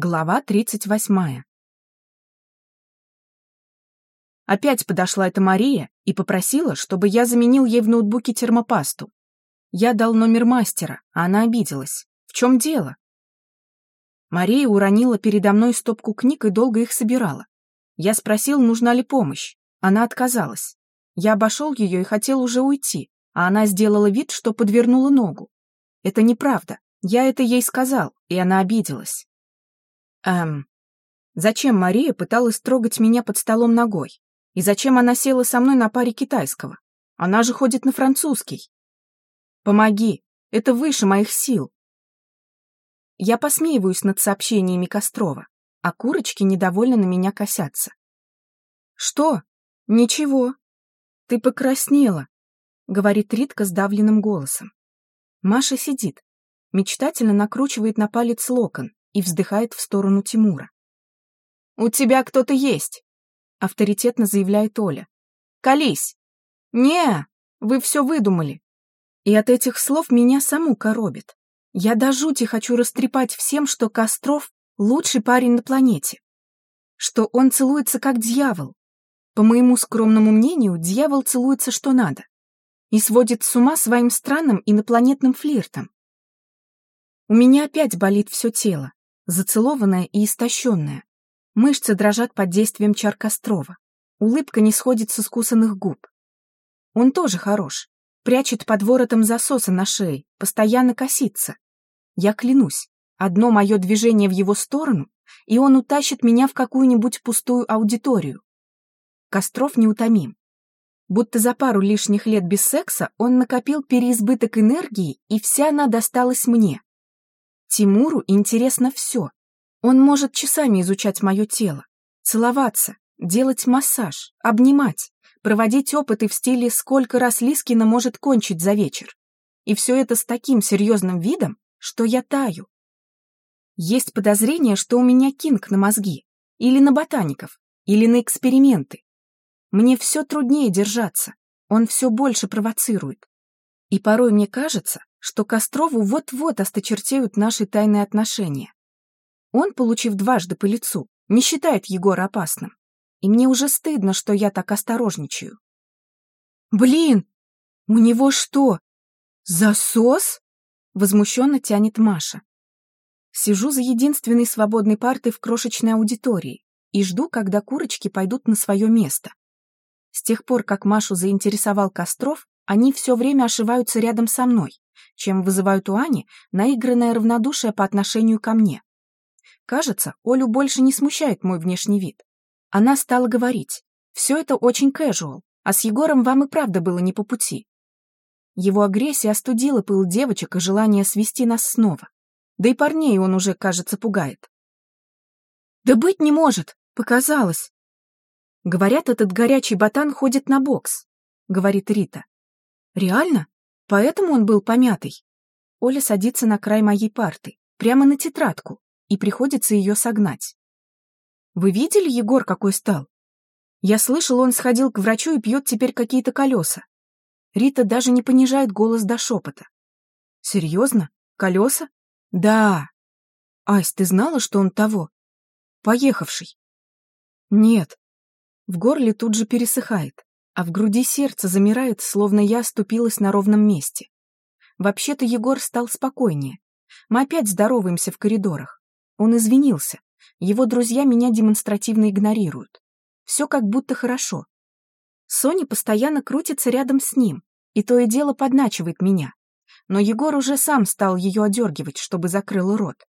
Глава 38. Опять подошла эта Мария и попросила, чтобы я заменил ей в ноутбуке термопасту. Я дал номер мастера, а она обиделась. В чем дело? Мария уронила передо мной стопку книг и долго их собирала. Я спросил, нужна ли помощь. Она отказалась. Я обошел ее и хотел уже уйти, а она сделала вид, что подвернула ногу. Это неправда. Я это ей сказал, и она обиделась. Эм, зачем Мария пыталась трогать меня под столом ногой? И зачем она села со мной на паре китайского? Она же ходит на французский. Помоги, это выше моих сил. Я посмеиваюсь над сообщениями Кострова, а курочки недовольно на меня косятся. Что? Ничего. Ты покраснела, говорит Ритка сдавленным голосом. Маша сидит, мечтательно накручивает на палец локон, и вздыхает в сторону Тимура. «У тебя кто-то есть!» — авторитетно заявляет Оля. «Колись!» «Не, вы все выдумали!» И от этих слов меня саму коробит. Я до жути хочу растрепать всем, что Костров — лучший парень на планете. Что он целуется как дьявол. По моему скромному мнению, дьявол целуется что надо. И сводит с ума своим странным инопланетным флиртом. У меня опять болит все тело зацелованная и истощенная. Мышцы дрожат под действием чар Кострова. Улыбка не сходит с искусанных губ. Он тоже хорош. Прячет под воротом засоса на шее, постоянно косится. Я клянусь, одно мое движение в его сторону, и он утащит меня в какую-нибудь пустую аудиторию. Костров неутомим. Будто за пару лишних лет без секса он накопил переизбыток энергии, и вся она досталась мне. Тимуру интересно все. Он может часами изучать мое тело, целоваться, делать массаж, обнимать, проводить опыты в стиле «сколько раз Лискина может кончить за вечер». И все это с таким серьезным видом, что я таю. Есть подозрение, что у меня кинг на мозги, или на ботаников, или на эксперименты. Мне все труднее держаться, он все больше провоцирует. И порой мне кажется, что Кострову вот-вот осточертеют наши тайные отношения. Он, получив дважды по лицу, не считает Егора опасным. И мне уже стыдно, что я так осторожничаю. «Блин! У него что, засос?» Возмущенно тянет Маша. Сижу за единственной свободной партой в крошечной аудитории и жду, когда курочки пойдут на свое место. С тех пор, как Машу заинтересовал Костров, они все время ошиваются рядом со мной, чем вызывают у Ани наигранное равнодушие по отношению ко мне. Кажется, Олю больше не смущает мой внешний вид. Она стала говорить, все это очень casual, а с Егором вам и правда было не по пути. Его агрессия остудила пыл девочек и желание свести нас снова. Да и парней он уже, кажется, пугает. «Да быть не может! Показалось!» «Говорят, этот горячий ботан ходит на бокс», — говорит Рита. «Реально? Поэтому он был помятый. Оля садится на край моей парты, прямо на тетрадку, и приходится ее согнать. Вы видели, Егор, какой стал? Я слышал, он сходил к врачу и пьет теперь какие-то колеса. Рита даже не понижает голос до шепота. Серьезно? Колеса? Да. Ась, ты знала, что он того? Поехавший. Нет. В горле тут же пересыхает а в груди сердце замирает, словно я оступилась на ровном месте. Вообще-то Егор стал спокойнее. Мы опять здороваемся в коридорах. Он извинился. Его друзья меня демонстративно игнорируют. Все как будто хорошо. Соня постоянно крутится рядом с ним, и то и дело подначивает меня. Но Егор уже сам стал ее одергивать, чтобы закрыл рот.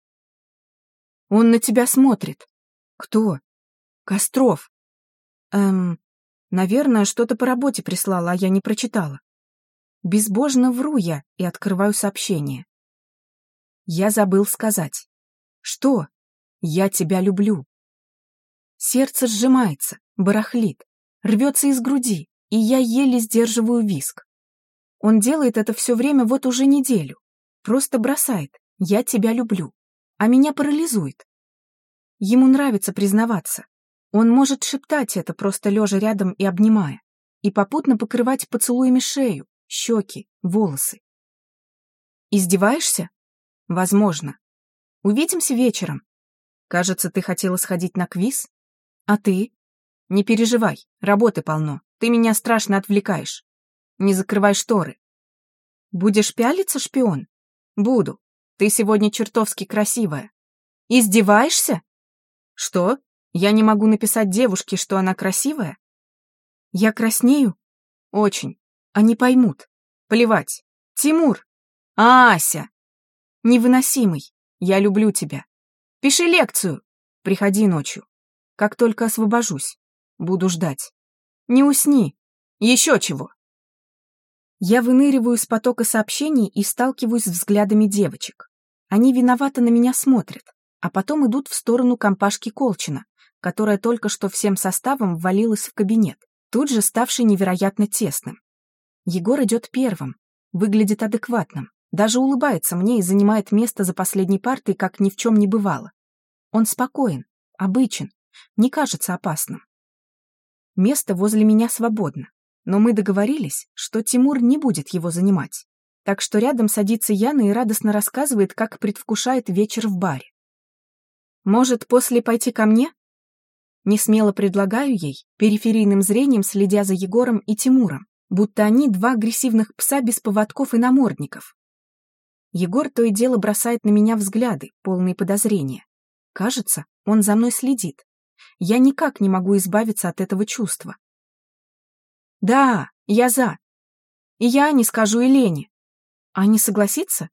«Он на тебя смотрит». «Кто?» «Костров». «Эм, Наверное, что-то по работе прислала, а я не прочитала. Безбожно вру я и открываю сообщение. Я забыл сказать. Что? Я тебя люблю. Сердце сжимается, барахлит, рвется из груди, и я еле сдерживаю виск. Он делает это все время вот уже неделю. Просто бросает «я тебя люблю», а меня парализует. Ему нравится признаваться, он может шептать это, просто лежа рядом и обнимая, и попутно покрывать поцелуями шею, щеки, волосы. Издеваешься? Возможно. Увидимся вечером. Кажется, ты хотела сходить на квиз? А ты? Не переживай, работы полно. Ты меня страшно отвлекаешь. Не закрывай шторы. Будешь пялиться, шпион? Буду. Ты сегодня чертовски красивая. Издеваешься? Что? Я не могу написать девушке, что она красивая? Я краснею? Очень. Они поймут. Плевать. Тимур! Ася! Невыносимый. Я люблю тебя. Пиши лекцию. Приходи ночью. Как только освобожусь. Буду ждать. Не усни. Еще чего. Я выныриваю из потока сообщений и сталкиваюсь с взглядами девочек. Они виновато на меня смотрят, а потом идут в сторону компашки Колчина, которая только что всем составом ввалилась в кабинет, тут же ставший невероятно тесным. Егор идет первым, выглядит адекватным, даже улыбается мне и занимает место за последней партой, как ни в чем не бывало. Он спокоен, обычен, не кажется опасным. Место возле меня свободно, но мы договорились, что Тимур не будет его занимать. Так что рядом садится Яна и радостно рассказывает, как предвкушает вечер в баре. «Может, после пойти ко мне?» Не смело предлагаю ей, периферийным зрением следя за Егором и Тимуром, будто они два агрессивных пса без поводков и намордников. Егор то и дело бросает на меня взгляды, полные подозрения. Кажется, он за мной следит. Я никак не могу избавиться от этого чувства. Да, я за. И я не скажу Елене. А не согласится?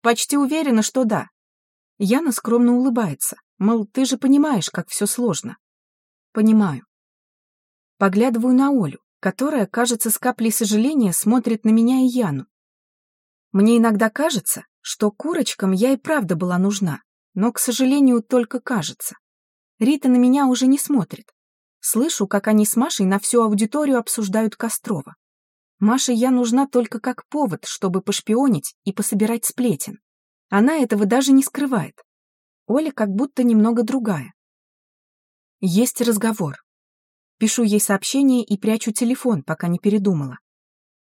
Почти уверена, что да. Яна скромно улыбается, мол, ты же понимаешь, как все сложно. Понимаю. Поглядываю на Олю, которая, кажется, с каплей сожаления смотрит на меня и Яну. Мне иногда кажется, что курочкам я и правда была нужна, но, к сожалению, только кажется. Рита на меня уже не смотрит. Слышу, как они с Машей на всю аудиторию обсуждают Кострова. Маше я нужна только как повод, чтобы пошпионить и пособирать сплетен. Она этого даже не скрывает. Оля как будто немного другая. Есть разговор. Пишу ей сообщение и прячу телефон, пока не передумала.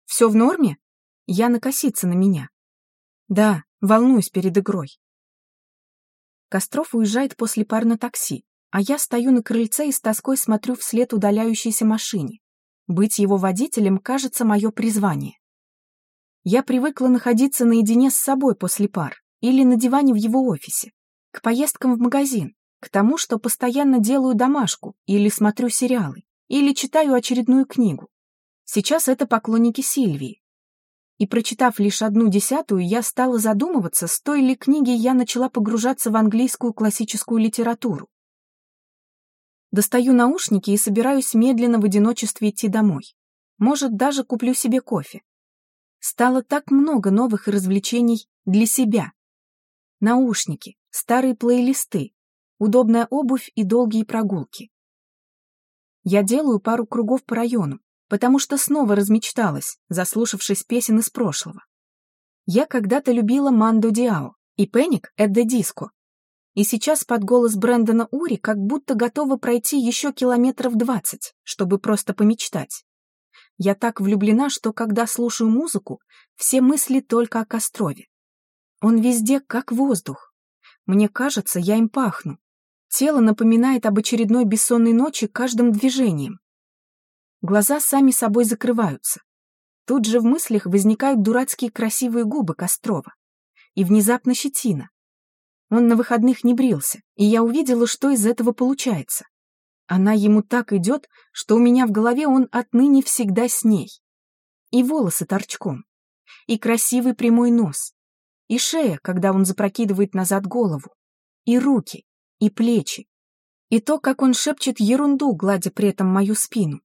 Все в норме? Яна косится на меня. Да, волнуюсь перед игрой. Костров уезжает после пар на такси, а я стою на крыльце и с тоской смотрю вслед удаляющейся машине. Быть его водителем кажется мое призвание. Я привыкла находиться наедине с собой после пар или на диване в его офисе, к поездкам в магазин, к тому, что постоянно делаю домашку или смотрю сериалы, или читаю очередную книгу. Сейчас это поклонники Сильвии. И прочитав лишь одну десятую, я стала задумываться, с той ли книги я начала погружаться в английскую классическую литературу. Достаю наушники и собираюсь медленно в одиночестве идти домой. Может, даже куплю себе кофе. Стало так много новых развлечений для себя. Наушники, старые плейлисты, удобная обувь и долгие прогулки. Я делаю пару кругов по району, потому что снова размечталась, заслушавшись песен из прошлого. Я когда-то любила Мандо Диао и Пеник Эдде Диско, и сейчас под голос Брэндона Ури как будто готова пройти еще километров двадцать, чтобы просто помечтать. Я так влюблена, что когда слушаю музыку, все мысли только о Кострове. Он везде как воздух. Мне кажется, я им пахну. Тело напоминает об очередной бессонной ночи каждым движением. Глаза сами собой закрываются. Тут же в мыслях возникают дурацкие красивые губы Кострова. И внезапно щетина. Он на выходных не брился, и я увидела, что из этого получается. Она ему так идет, что у меня в голове он отныне всегда с ней. И волосы торчком, и красивый прямой нос, и шея, когда он запрокидывает назад голову, и руки, и плечи, и то, как он шепчет ерунду, гладя при этом мою спину,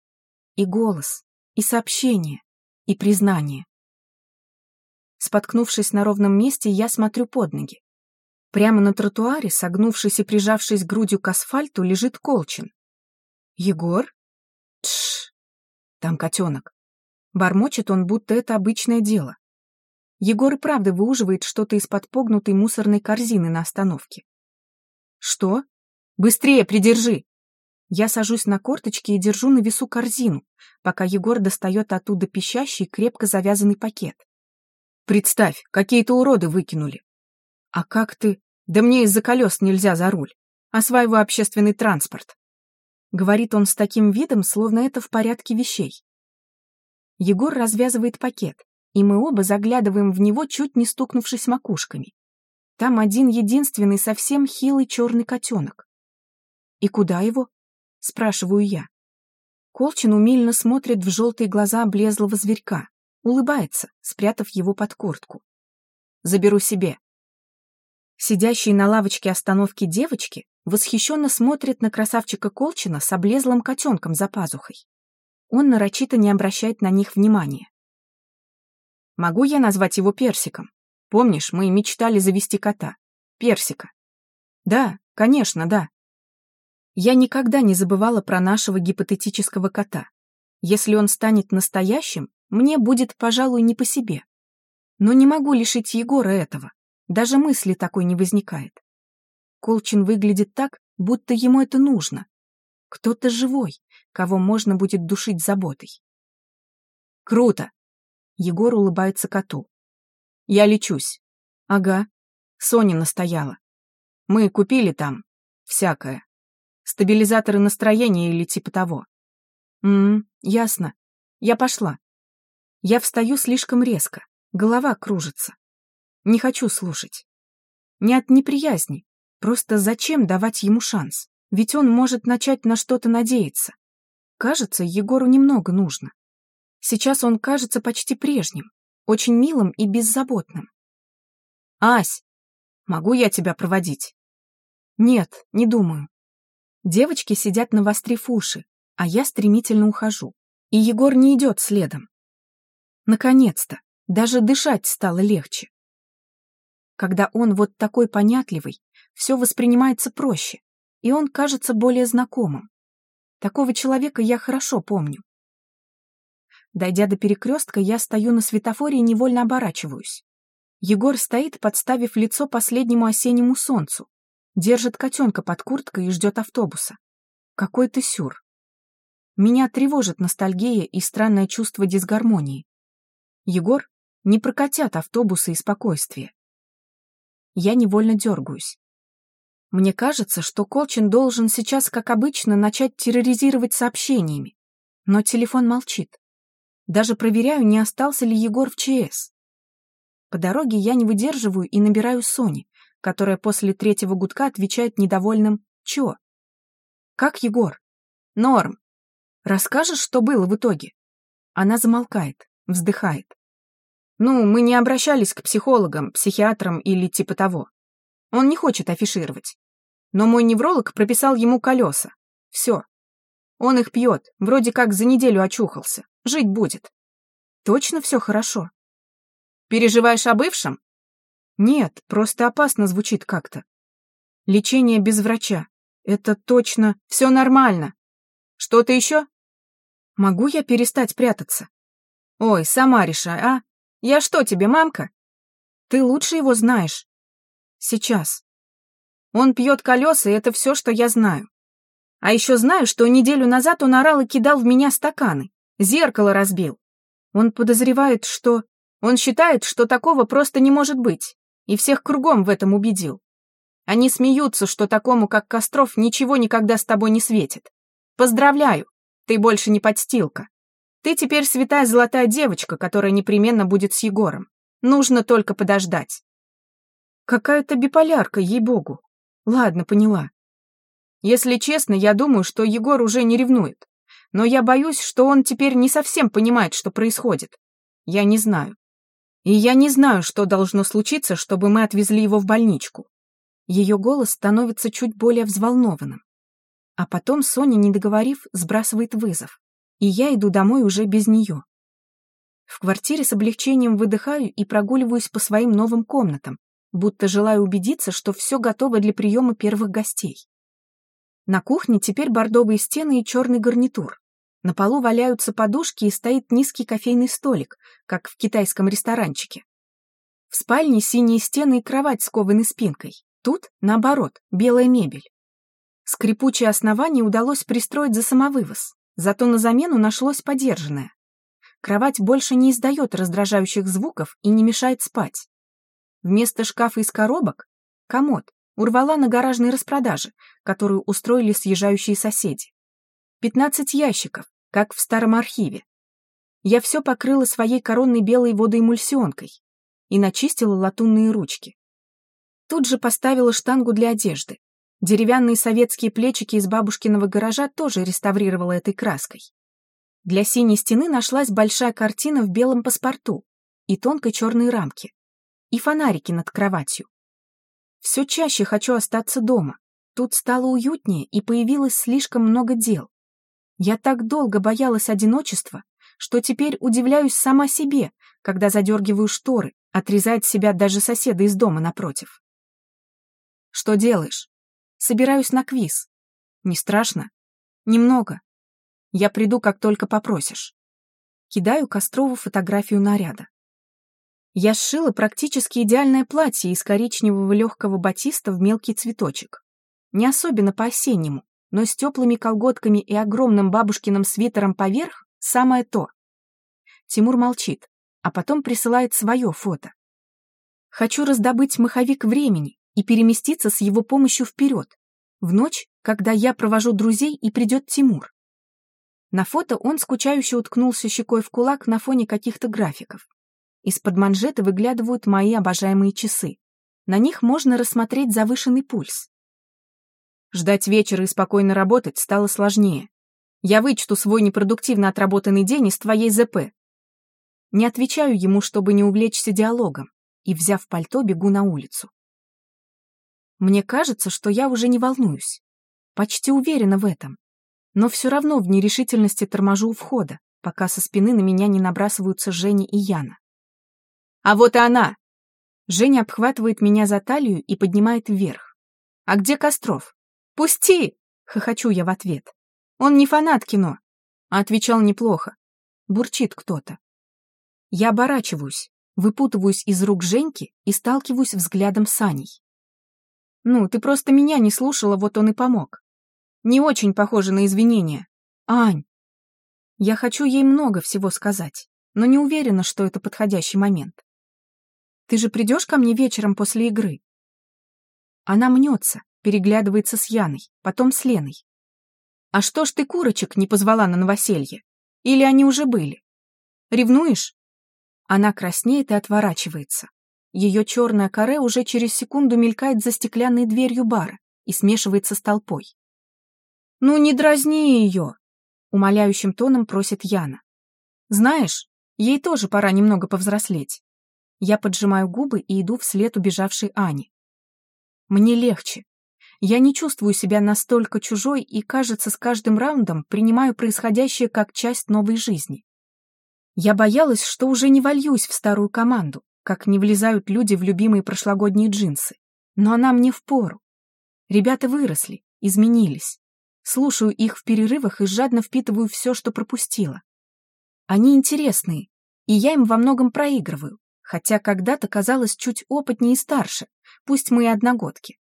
и голос, и сообщение, и признание. Споткнувшись на ровном месте, я смотрю под ноги. Прямо на тротуаре, согнувшись и прижавшись грудью к асфальту, лежит Колчин. «Егор?» «Тш! Там котенок». Бормочет он, будто это обычное дело. Егор и правда выуживает что-то из-под погнутой мусорной корзины на остановке. «Что? Быстрее, придержи!» Я сажусь на корточки и держу на весу корзину, пока Егор достает оттуда пищащий, крепко завязанный пакет. «Представь, какие-то уроды выкинули. «А как ты?» «Да мне из-за колес нельзя за руль». Осваиваю общественный транспорт. Говорит он с таким видом, словно это в порядке вещей. Егор развязывает пакет, и мы оба заглядываем в него, чуть не стукнувшись макушками. Там один единственный совсем хилый черный котенок. «И куда его?» — спрашиваю я. Колчин умильно смотрит в желтые глаза облезлого зверька, улыбается, спрятав его под куртку. «Заберу себе». Сидящие на лавочке остановки девочки восхищенно смотрят на красавчика Колчина с облезлым котенком за пазухой. Он нарочито не обращает на них внимания. «Могу я назвать его Персиком?» Помнишь, мы мечтали завести кота? Персика. Да, конечно, да. Я никогда не забывала про нашего гипотетического кота. Если он станет настоящим, мне будет, пожалуй, не по себе. Но не могу лишить Егора этого. Даже мысли такой не возникает. Колчин выглядит так, будто ему это нужно. Кто-то живой, кого можно будет душить заботой. Круто! Егор улыбается коту. Я лечусь. Ага. Соня настояла. Мы купили там всякое. Стабилизаторы настроения или типа того. Ммм, ясно. Я пошла. Я встаю слишком резко. Голова кружится. Не хочу слушать. Не от неприязни. Просто зачем давать ему шанс? Ведь он может начать на что-то надеяться. Кажется, Егору немного нужно. Сейчас он кажется почти прежним очень милым и беззаботным. «Ась, могу я тебя проводить?» «Нет, не думаю». Девочки сидят навострив уши, а я стремительно ухожу, и Егор не идет следом. Наконец-то, даже дышать стало легче. Когда он вот такой понятливый, все воспринимается проще, и он кажется более знакомым. Такого человека я хорошо помню. Дойдя до перекрестка, я стою на светофоре и невольно оборачиваюсь. Егор стоит, подставив лицо последнему осеннему солнцу, держит котенка под курткой и ждет автобуса. Какой-то сюр. Меня тревожит ностальгия и странное чувство дисгармонии. Егор не прокатят автобусы и спокойствие. Я невольно дергаюсь. Мне кажется, что Колчин должен сейчас, как обычно, начать терроризировать сообщениями. Но телефон молчит. Даже проверяю, не остался ли Егор в ЧС. По дороге я не выдерживаю и набираю Сони, которая после третьего гудка отвечает недовольным «Чё?». «Как Егор?» «Норм. Расскажешь, что было в итоге?» Она замолкает, вздыхает. «Ну, мы не обращались к психологам, психиатрам или типа того. Он не хочет афишировать. Но мой невролог прописал ему колеса. Все. Он их пьет, вроде как за неделю очухался. Жить будет. Точно все хорошо? Переживаешь о бывшем? Нет, просто опасно звучит как-то. Лечение без врача. Это точно все нормально. Что-то еще? Могу я перестать прятаться? Ой, сама решай, а? Я что тебе, мамка? Ты лучше его знаешь. Сейчас. Он пьет колеса, и это все, что я знаю. А еще знаю, что неделю назад он орал и кидал в меня стаканы. Зеркало разбил. Он подозревает, что... Он считает, что такого просто не может быть. И всех кругом в этом убедил. Они смеются, что такому, как Костров, ничего никогда с тобой не светит. Поздравляю, ты больше не подстилка. Ты теперь святая золотая девочка, которая непременно будет с Егором. Нужно только подождать. Какая-то биполярка, ей-богу. Ладно, поняла. Если честно, я думаю, что Егор уже не ревнует. Но я боюсь, что он теперь не совсем понимает, что происходит. Я не знаю. И я не знаю, что должно случиться, чтобы мы отвезли его в больничку. Ее голос становится чуть более взволнованным. А потом Соня, не договорив, сбрасывает вызов. И я иду домой уже без нее. В квартире с облегчением выдыхаю и прогуливаюсь по своим новым комнатам, будто желаю убедиться, что все готово для приема первых гостей. На кухне теперь бордовые стены и черный гарнитур. На полу валяются подушки и стоит низкий кофейный столик, как в китайском ресторанчике. В спальне синие стены и кровать с кованой спинкой. Тут, наоборот, белая мебель. Скрипучее основание удалось пристроить за самовывоз, зато на замену нашлось подержанное. Кровать больше не издает раздражающих звуков и не мешает спать. Вместо шкафа из коробок — комод, Урвала на гаражной распродаже, которую устроили съезжающие соседи. Пятнадцать ящиков, как в старом архиве. Я все покрыла своей коронной белой водоэмульсионкой и начистила латунные ручки. Тут же поставила штангу для одежды. Деревянные советские плечики из бабушкиного гаража тоже реставрировала этой краской. Для синей стены нашлась большая картина в белом паспорту и тонкой черной рамке, и фонарики над кроватью. Все чаще хочу остаться дома. Тут стало уютнее и появилось слишком много дел. Я так долго боялась одиночества, что теперь удивляюсь сама себе, когда задергиваю шторы, отрезает себя даже соседа из дома напротив. Что делаешь? Собираюсь на квиз. Не страшно? Немного. Я приду, как только попросишь. Кидаю Кострову фотографию наряда. Я сшила практически идеальное платье из коричневого легкого батиста в мелкий цветочек. Не особенно по-осеннему, но с теплыми колготками и огромным бабушкиным свитером поверх самое то. Тимур молчит, а потом присылает свое фото. Хочу раздобыть маховик времени и переместиться с его помощью вперед, в ночь, когда я провожу друзей и придет Тимур. На фото он скучающе уткнулся щекой в кулак на фоне каких-то графиков. Из-под манжеты выглядывают мои обожаемые часы. На них можно рассмотреть завышенный пульс. Ждать вечера и спокойно работать стало сложнее. Я вычту свой непродуктивно отработанный день из твоей ЗП. Не отвечаю ему, чтобы не увлечься диалогом, и, взяв пальто, бегу на улицу. Мне кажется, что я уже не волнуюсь. Почти уверена в этом. Но все равно в нерешительности торможу у входа, пока со спины на меня не набрасываются Женя и Яна. «А вот и она!» Женя обхватывает меня за талию и поднимает вверх. «А где Костров?» «Пусти!» — хохочу я в ответ. «Он не фанат кино!» А отвечал неплохо. Бурчит кто-то. Я оборачиваюсь, выпутываюсь из рук Женьки и сталкиваюсь взглядом с Аней. «Ну, ты просто меня не слушала, вот он и помог. Не очень похоже на извинения. Ань!» Я хочу ей много всего сказать, но не уверена, что это подходящий момент. «Ты же придешь ко мне вечером после игры?» Она мнется, переглядывается с Яной, потом с Леной. «А что ж ты курочек не позвала на новоселье? Или они уже были? Ревнуешь?» Она краснеет и отворачивается. Ее черная каре уже через секунду мелькает за стеклянной дверью бара и смешивается с толпой. «Ну не дразни ее!» — умоляющим тоном просит Яна. «Знаешь, ей тоже пора немного повзрослеть». Я поджимаю губы и иду вслед убежавшей Ани. Мне легче, я не чувствую себя настолько чужой и, кажется, с каждым раундом принимаю происходящее как часть новой жизни. Я боялась, что уже не вольюсь в старую команду, как не влезают люди в любимые прошлогодние джинсы. Но она мне впору. Ребята выросли, изменились. Слушаю их в перерывах и жадно впитываю все, что пропустила. Они интересные, и я им во многом проигрываю, хотя когда-то казалась чуть опытнее и старше, пусть мы и одногодки.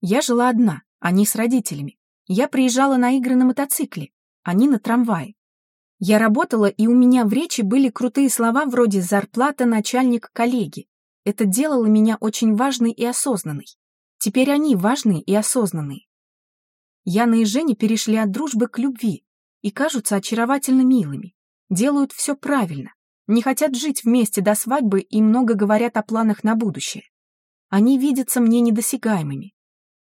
Я жила одна, они с родителями. Я приезжала на игры на мотоцикле, они на трамвае. Я работала, и у меня в речи были крутые слова вроде «зарплата, начальник, коллеги». Это делало меня очень важной и осознанной. Теперь они важные и осознанные. Яна и Женя перешли от дружбы к любви и кажутся очаровательно милыми. Делают все правильно. Не хотят жить вместе до свадьбы и много говорят о планах на будущее. Они видятся мне недосягаемыми.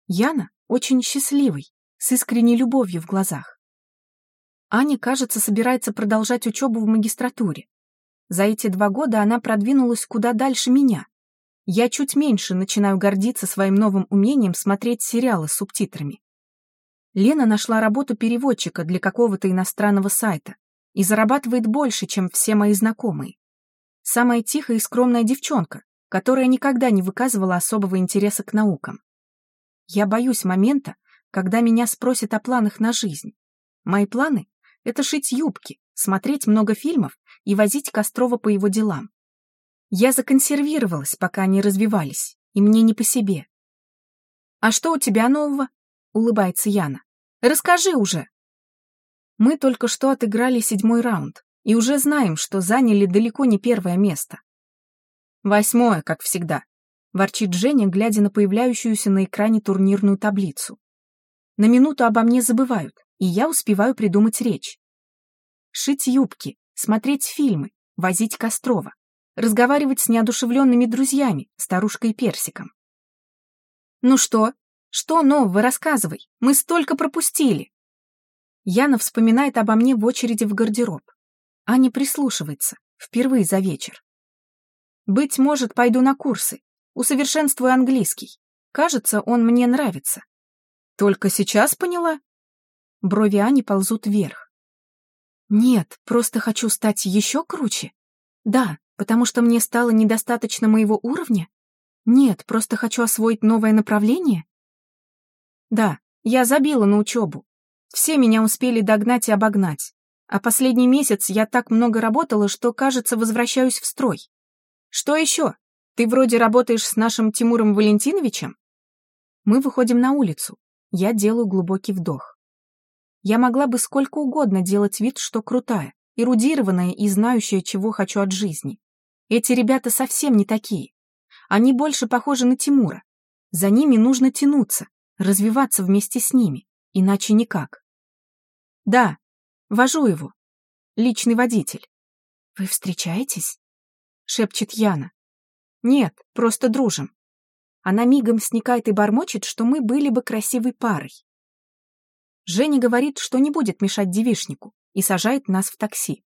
Яна очень счастливой, с искренней любовью в глазах. Аня, кажется, собирается продолжать учебу в магистратуре. За эти два года она продвинулась куда дальше меня. Я чуть меньше начинаю гордиться своим новым умением смотреть сериалы с субтитрами. Лена нашла работу переводчика для какого-то иностранного сайта и зарабатывает больше, чем все мои знакомые. Самая тихая и скромная девчонка, которая никогда не выказывала особого интереса к наукам. Я боюсь момента, когда меня спросят о планах на жизнь. Мои планы — это шить юбки, смотреть много фильмов и возить Кострова по его делам. Я законсервировалась, пока они развивались, и мне не по себе. «А что у тебя нового?» — улыбается Яна. «Расскажи уже!» Мы только что отыграли седьмой раунд и уже знаем, что заняли далеко не первое место. Восьмое, как всегда. ворчит Женя, глядя на появляющуюся на экране турнирную таблицу. На минуту обо мне забывают, и я успеваю придумать речь. Шить юбки, смотреть фильмы, возить Кострова, разговаривать с неодушевленными друзьями, старушкой персиком. «Ну что? Что нового? Рассказывай. Мы столько пропустили!» Яна вспоминает обо мне в очереди в гардероб. Аня прислушивается, впервые за вечер. «Быть может, пойду на курсы. Усовершенствую английский. Кажется, он мне нравится». «Только сейчас поняла?» Брови Ани ползут вверх. «Нет, просто хочу стать еще круче. Да, потому что мне стало недостаточно моего уровня? Нет, просто хочу освоить новое направление? Да, я забила на учебу. Все меня успели догнать и обогнать. А последний месяц я так много работала, что, кажется, возвращаюсь в строй. Что еще? Ты вроде работаешь с нашим Тимуром Валентиновичем? Мы выходим на улицу. Я делаю глубокий вдох. Я могла бы сколько угодно делать вид, что крутая, эрудированная и знающая, чего хочу от жизни. Эти ребята совсем не такие. Они больше похожи на Тимура. За ними нужно тянуться, развиваться вместе с ними, иначе никак. Да, вожу его. Личный водитель. Вы встречаетесь? Шепчет Яна. Нет, просто дружим. Она мигом сникает и бормочет, что мы были бы красивой парой. Женя говорит, что не будет мешать девишнику, и сажает нас в такси.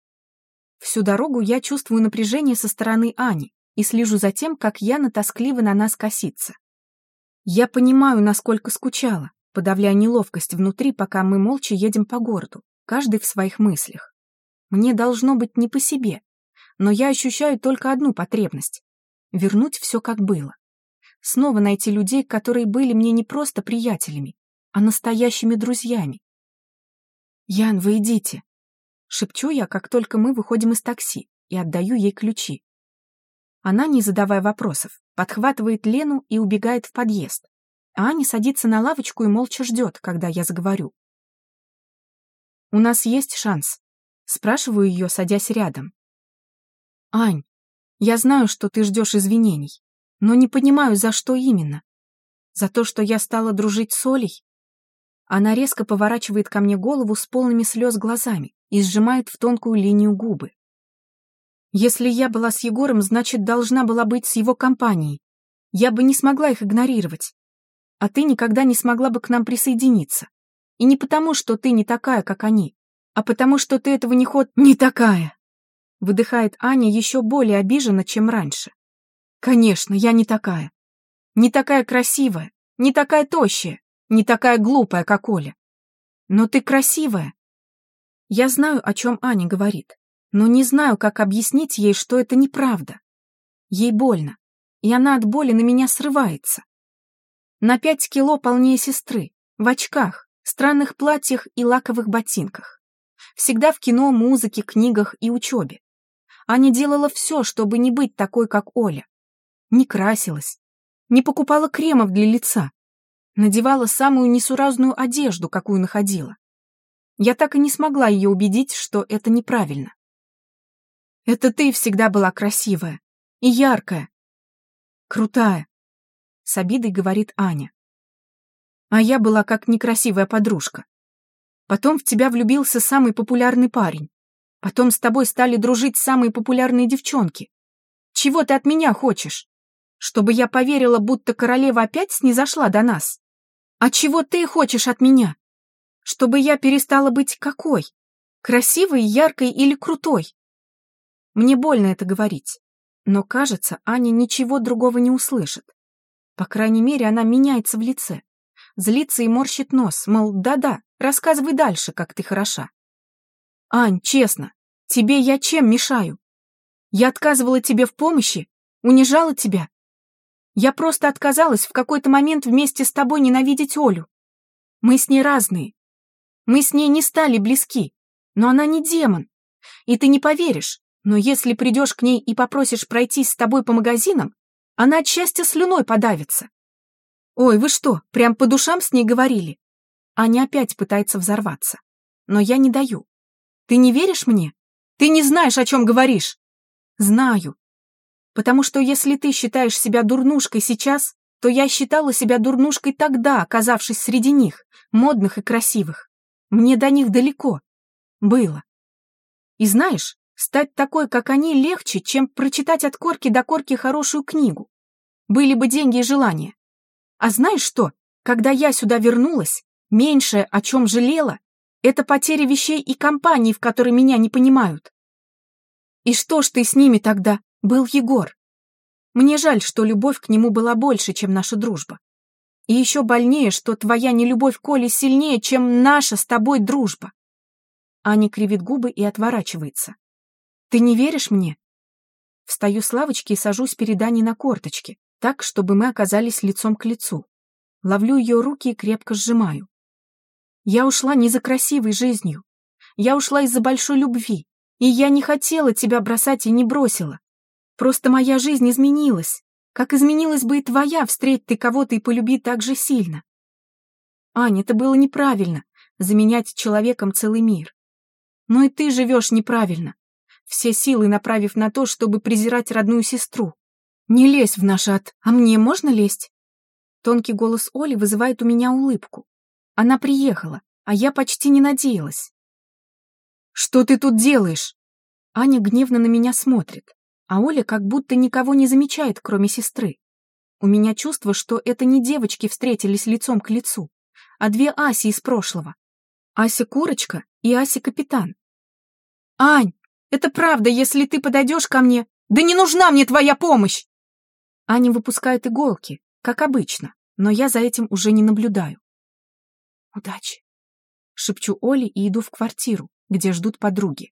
Всю дорогу я чувствую напряжение со стороны Ани, и слежу за тем, как Яна тоскливо на нас косится. Я понимаю, насколько скучала, подавляя неловкость внутри, пока мы молча едем по городу, каждый в своих мыслях. Мне должно быть не по себе, но я ощущаю только одну потребность — вернуть все как было. Снова найти людей, которые были мне не просто приятелями, а настоящими друзьями. «Ян, вы идите!» — шепчу я, как только мы выходим из такси, и отдаю ей ключи. Она, не задавая вопросов, подхватывает Лену и убегает в подъезд. А Аня садится на лавочку и молча ждет, когда я заговорю. «У нас есть шанс?» Спрашиваю ее, садясь рядом. «Ань, я знаю, что ты ждешь извинений, но не понимаю, за что именно. За то, что я стала дружить с Олей?» Она резко поворачивает ко мне голову с полными слез глазами и сжимает в тонкую линию губы. Если я была с Егором, значит, должна была быть с его компанией. Я бы не смогла их игнорировать. А ты никогда не смогла бы к нам присоединиться. И не потому, что ты не такая, как они, а потому, что ты этого не ход... Не такая! Выдыхает Аня еще более обиженно, чем раньше. Конечно, я не такая. Не такая красивая, не такая тощая, не такая глупая, как Оля. Но ты красивая. Я знаю, о чем Аня говорит но не знаю, как объяснить ей, что это неправда. Ей больно, и она от боли на меня срывается. На пять кило полнее сестры, в очках, странных платьях и лаковых ботинках. Всегда в кино, музыке, книгах и учебе. Аня делала все, чтобы не быть такой, как Оля. Не красилась, не покупала кремов для лица, надевала самую несуразную одежду, какую находила. Я так и не смогла ее убедить, что это неправильно. Это ты всегда была красивая и яркая. Крутая, с обидой говорит Аня. А я была как некрасивая подружка. Потом в тебя влюбился самый популярный парень. Потом с тобой стали дружить самые популярные девчонки. Чего ты от меня хочешь? Чтобы я поверила, будто королева опять снизошла до нас? А чего ты хочешь от меня? Чтобы я перестала быть какой? Красивой, яркой или крутой? Мне больно это говорить, но, кажется, Аня ничего другого не услышит. По крайней мере, она меняется в лице. Злится и морщит нос, мол, да-да, рассказывай дальше, как ты хороша. Ань, честно, тебе я чем мешаю? Я отказывала тебе в помощи? Унижала тебя? Я просто отказалась в какой-то момент вместе с тобой ненавидеть Олю. Мы с ней разные. Мы с ней не стали близки, но она не демон. И ты не поверишь, но если придешь к ней и попросишь пройтись с тобой по магазинам, она от счастья слюной подавится. Ой, вы что, прям по душам с ней говорили? Аня опять пытается взорваться. Но я не даю. Ты не веришь мне? Ты не знаешь, о чем говоришь. Знаю. Потому что если ты считаешь себя дурнушкой сейчас, то я считала себя дурнушкой тогда, оказавшись среди них, модных и красивых. Мне до них далеко. Было. И знаешь, стать такой, как они, легче, чем прочитать от корки до корки хорошую книгу. Были бы деньги и желания. А знаешь что? Когда я сюда вернулась, меньшее, о чем жалела, это потеря вещей и компаний, в которой меня не понимают. И что ж ты с ними тогда? Был Егор. Мне жаль, что любовь к нему была больше, чем наша дружба. И еще больнее, что твоя нелюбовь к Коле сильнее, чем наша с тобой дружба. Аня кривит губы и отворачивается. Ты не веришь мне? Встаю с лавочки и сажусь перед Аней на корточки, так, чтобы мы оказались лицом к лицу. Ловлю ее руки и крепко сжимаю. Я ушла не за красивой жизнью. Я ушла из-за большой любви. И я не хотела тебя бросать и не бросила. Просто моя жизнь изменилась. Как изменилась бы и твоя, встреть ты кого-то и полюби так же сильно. Аня, это было неправильно, заменять человеком целый мир. Но и ты живешь неправильно, все силы направив на то, чтобы презирать родную сестру. Не лезь в наш ад, а мне можно лезть? Тонкий голос Оли вызывает у меня улыбку. Она приехала, а я почти не надеялась. «Что ты тут делаешь?» Аня гневно на меня смотрит, а Оля как будто никого не замечает, кроме сестры. У меня чувство, что это не девочки встретились лицом к лицу, а две Аси из прошлого. Ася Курочка и Ася Капитан. «Ань, это правда, если ты подойдешь ко мне. Да не нужна мне твоя помощь!» Аня выпускает иголки, как обычно, но я за этим уже не наблюдаю. «Удачи!» — шепчу Оле и иду в квартиру, где ждут подруги.